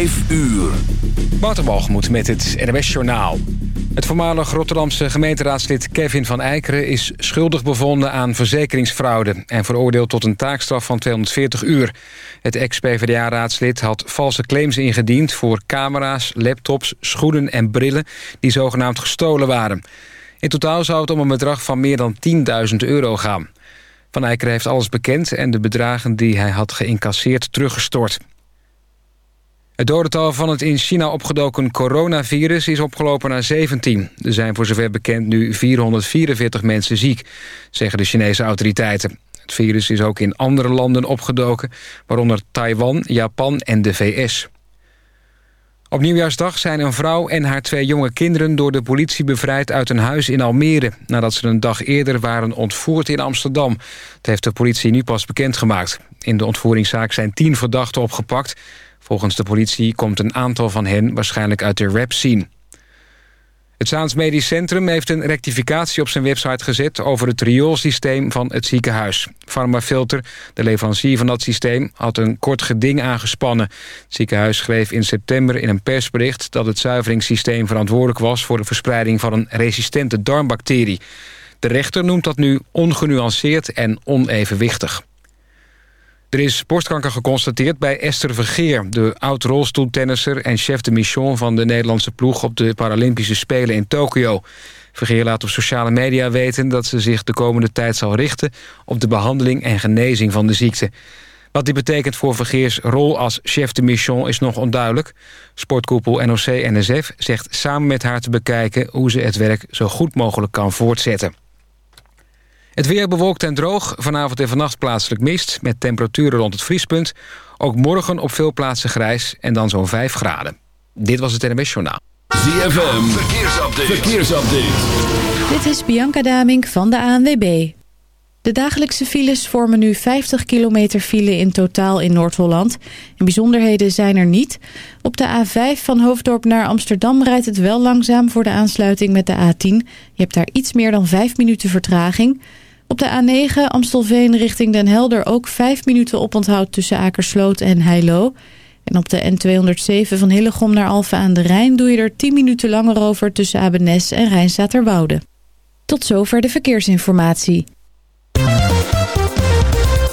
5 uur. Waterbalgemoed met het NWS Journaal. Het voormalig Rotterdamse gemeenteraadslid Kevin van Eikeren... is schuldig bevonden aan verzekeringsfraude... en veroordeeld tot een taakstraf van 240 uur. Het ex-PVDA-raadslid had valse claims ingediend... voor camera's, laptops, schoenen en brillen... die zogenaamd gestolen waren. In totaal zou het om een bedrag van meer dan 10.000 euro gaan. Van Eikeren heeft alles bekend... en de bedragen die hij had geïncasseerd teruggestort. Het dodental van het in China opgedoken coronavirus is opgelopen naar 17. Er zijn voor zover bekend nu 444 mensen ziek, zeggen de Chinese autoriteiten. Het virus is ook in andere landen opgedoken, waaronder Taiwan, Japan en de VS. Op Nieuwjaarsdag zijn een vrouw en haar twee jonge kinderen... door de politie bevrijd uit een huis in Almere... nadat ze een dag eerder waren ontvoerd in Amsterdam. Dat heeft de politie nu pas bekendgemaakt. In de ontvoeringszaak zijn tien verdachten opgepakt... Volgens de politie komt een aantal van hen waarschijnlijk uit de rap-scene. Het Zaans Medisch Centrum heeft een rectificatie op zijn website gezet... over het rioolsysteem van het ziekenhuis. Pharmafilter, de leverancier van dat systeem, had een kort geding aangespannen. Het ziekenhuis schreef in september in een persbericht... dat het zuiveringssysteem verantwoordelijk was... voor de verspreiding van een resistente darmbacterie. De rechter noemt dat nu ongenuanceerd en onevenwichtig. Er is borstkanker geconstateerd bij Esther Vergeer... de oud-rolstoeltennisser en chef de mission van de Nederlandse ploeg... op de Paralympische Spelen in Tokio. Vergeer laat op sociale media weten dat ze zich de komende tijd zal richten... op de behandeling en genezing van de ziekte. Wat dit betekent voor Vergeers rol als chef de mission is nog onduidelijk. Sportkoepel NOC-NSF zegt samen met haar te bekijken... hoe ze het werk zo goed mogelijk kan voortzetten. Het weer bewolkt en droog. Vanavond en vannacht plaatselijk mist... met temperaturen rond het vriespunt. Ook morgen op veel plaatsen grijs en dan zo'n 5 graden. Dit was het NMS Journaal. ZFM, verkeersupdate. verkeersupdate. Dit is Bianca Damink van de ANWB. De dagelijkse files vormen nu 50 kilometer file in totaal in Noord-Holland. En bijzonderheden zijn er niet. Op de A5 van Hoofddorp naar Amsterdam rijdt het wel langzaam voor de aansluiting met de A10. Je hebt daar iets meer dan 5 minuten vertraging. Op de A9 Amstelveen richting Den Helder ook 5 minuten oponthoud tussen Akersloot en Heilo. En op de N207 van Hillegom naar Alphen aan de Rijn doe je er 10 minuten langer over tussen Abenes en Rijnstaterwoude. Tot zover de verkeersinformatie.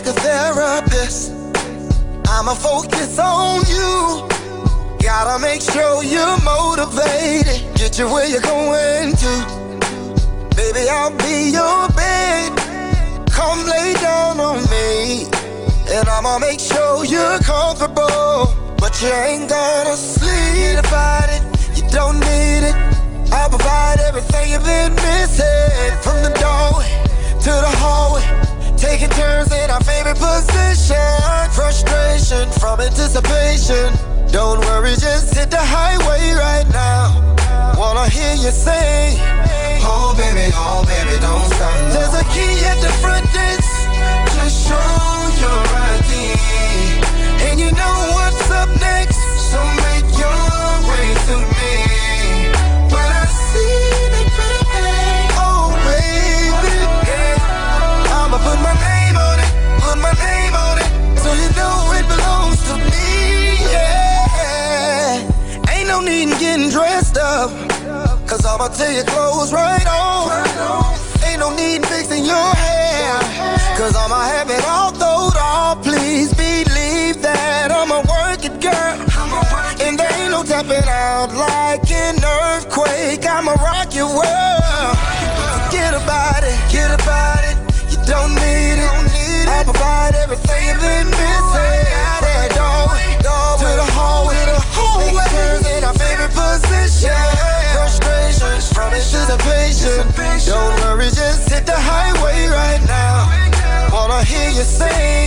Like a therapist. I'ma focus on you. Gotta make sure you're motivated. Get you where you're going to. Baby, I'll be your bed. Come lay down on me. And I'ma make sure you're comfortable. But you ain't gonna sleep about it. You don't need it. I'll provide everything you've been missing. From the doorway to the hallway. Taking turns in our favorite position. Frustration from anticipation. Don't worry, just hit the highway right now. Wanna hear you say, Oh baby, oh baby, don't stop. There's a key at the front desk. Just show your ID. And you know what's up next. So make your way to me. Dressed up, cause I'ma tell your clothes right on. Ain't no need in fixing your hair, cause I'ma have it all throwed off. Please believe that I'ma work it, girl. And there ain't no tapping out like an earthquake. I'ma rock your world. Forget about it, get about it. You don't need it. I'll provide everything you've been missing. Favorite position. Frustrations from anticipation. Don't worry, just hit the highway right now. Wanna hear you say,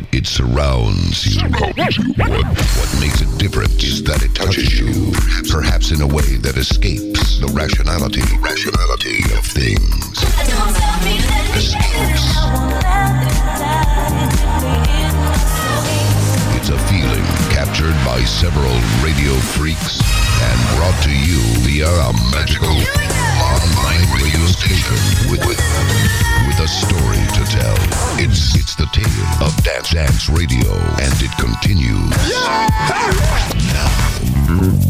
It, it surrounds you. What, what makes it different is that it touches you, perhaps in a way that escapes the rationality, rationality of things. Escapes. It's a feeling captured by several radio freaks and brought to you via a magical online radio station with, with, with a story to tell. It's, it's the tale of Dance Dance Radio, and it continues. Yeah! Now.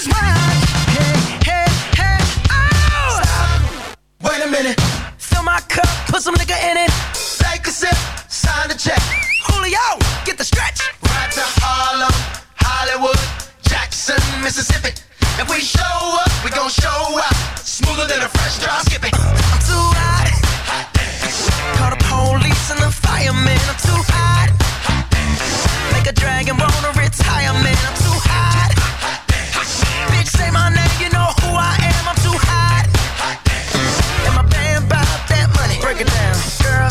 Hey, hey, hey, oh! Wait a minute. Fill my cup, put some nigga in it. Take a sip, sign the check. Julio, get the stretch. Right to Harlem, Hollywood, Jackson, Mississippi. If we show up, we gon' show out. Smoother than a fresh drop. Skip. I'm too hot. Call the police and the fireman. I'm too hot. Make a dragon wanna retire, man. I'm too hot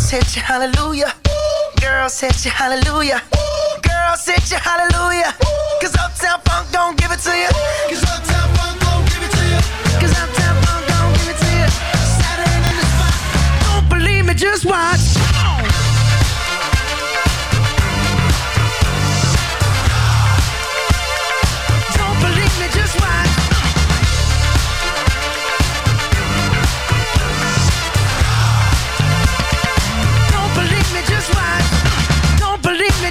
set you hallelujah. Ooh. Girl set you hallelujah. Ooh. Girl set you hallelujah. Ooh. Cause Uptown Funk don't give it to you. Uptown Funk don't give it to you. Uptown Funk don't give it to you. Don't believe me, just watch.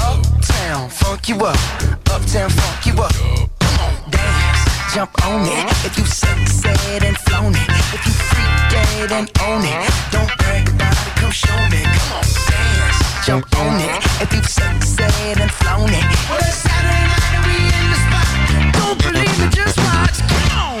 Uptown, funk you up. Uptown, funk you up. Dance, jump on it. If you sexed and flown it. If you freak dead and own it. Don't brag about it, come show me. Come on, dance, jump on it. If you sexed and flown it. Well, it's Saturday night and we in the spot. Don't believe me, just watch. Come on.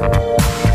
Música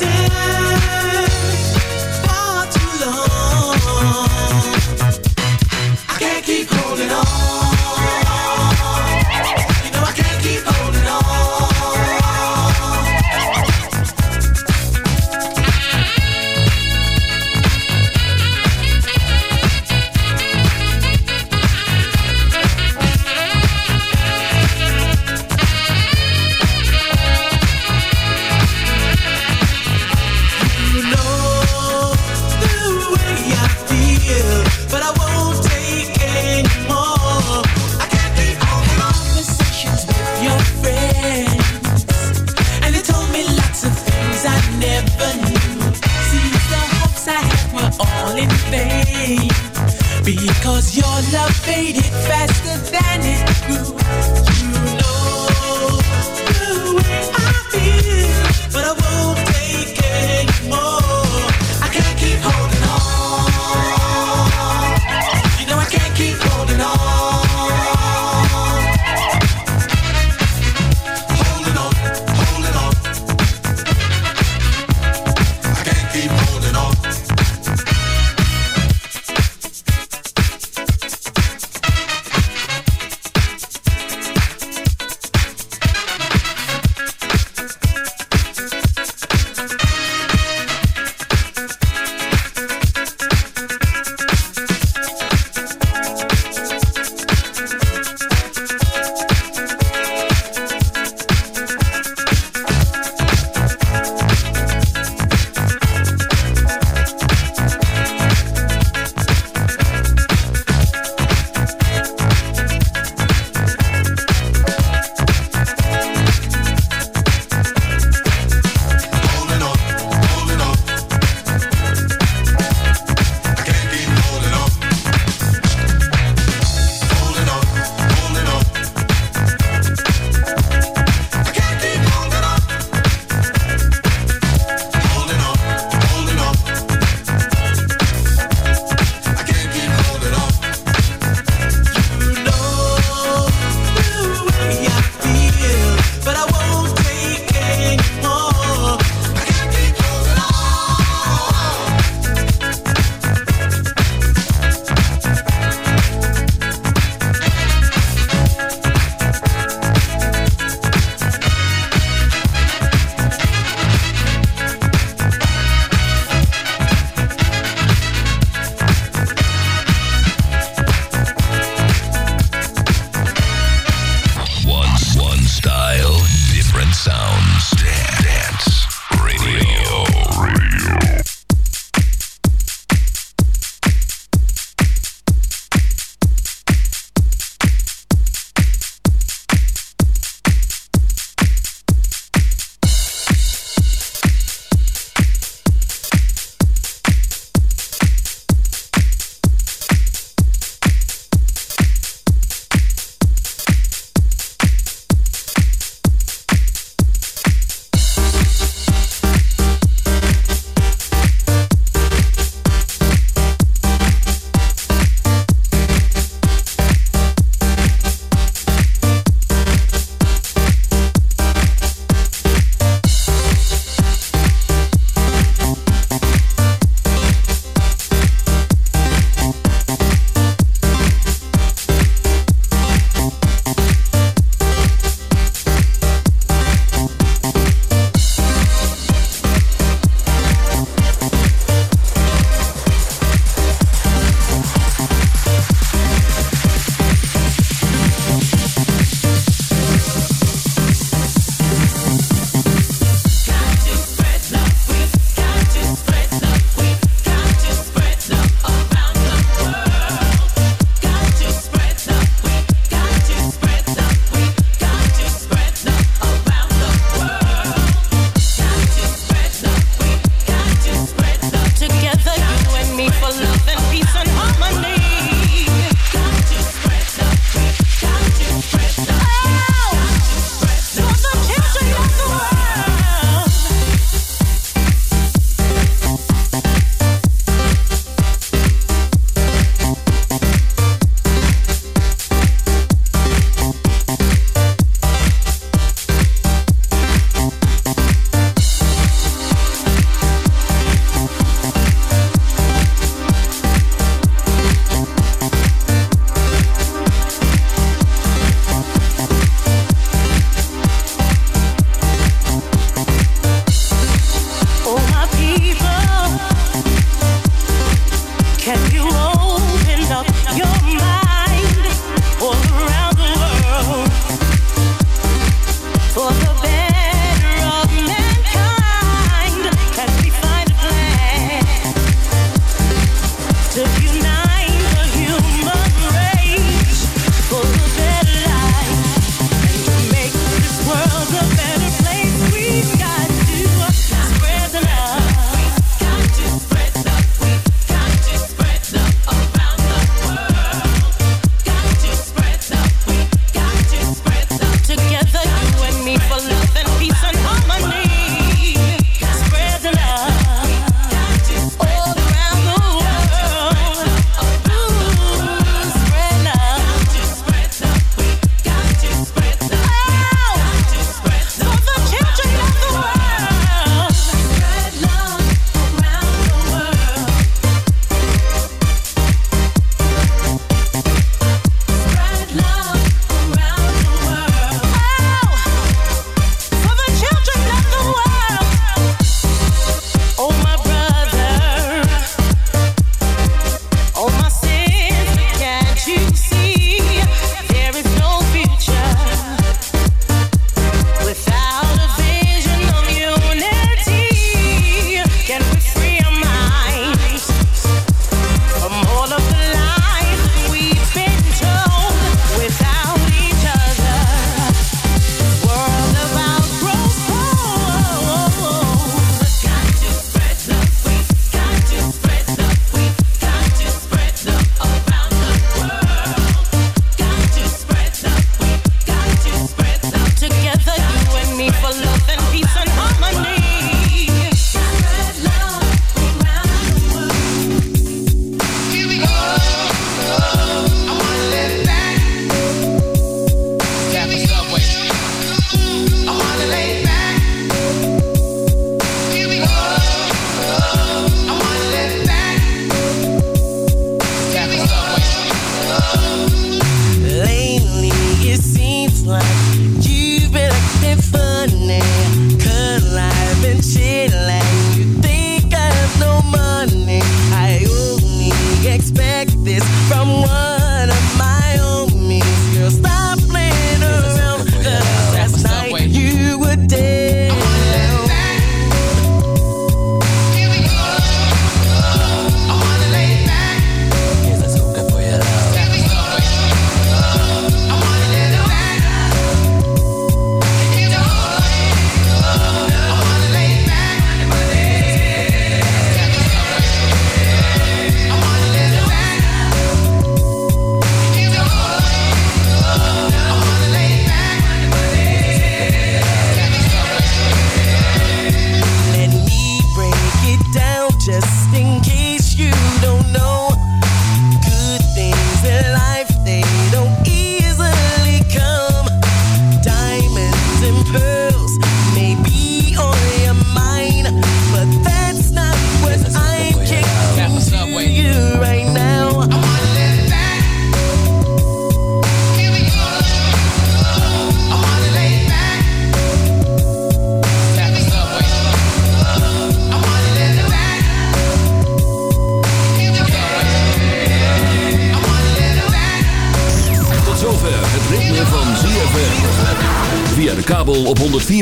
pretend